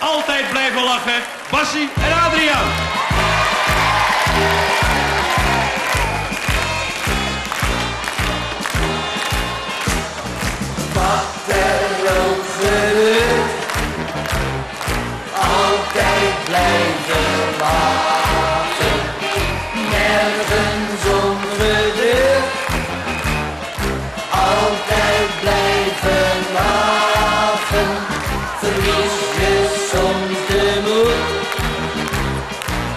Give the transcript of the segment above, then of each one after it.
Altijd blijven lachen. Bassie en Adriaan.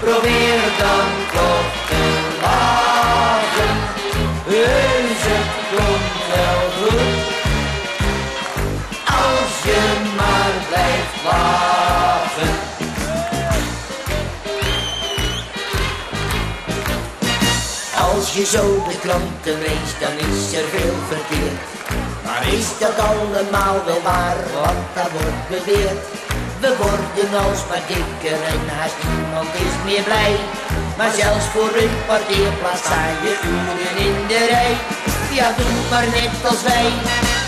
Probeer dan toch te lachen. Heus, het wel goed. Als je maar blijft lachen. Als je zo de klanten leest, dan is er veel verkeerd. Maar is dat allemaal wel waar, wat daar wordt beweerd? We worden alsmaar dikker en haast niemand is meer blij. Maar zelfs voor een parkeerplaats sta je uren in de rij. Ja, doe maar net als wij,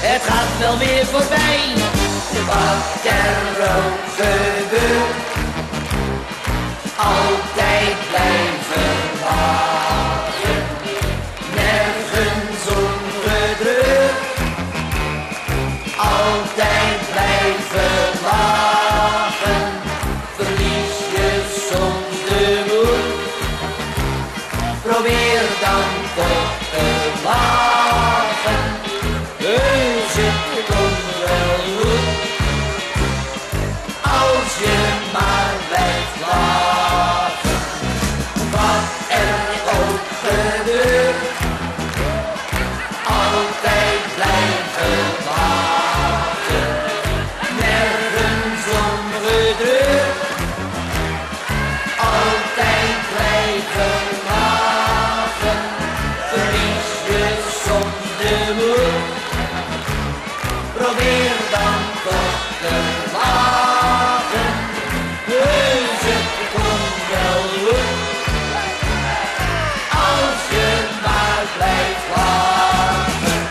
het gaat wel weer voorbij. Er ook subir tanto. meer dan tot de wagen. Heus, het komt wel als je maar blijft wachten.